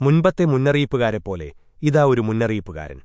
മുൻപത്തെ മുന്നറിയിപ്പുകാരെപ്പോലെ ഇതാ ഒരു മുന്നറിയിപ്പുകാരൻ.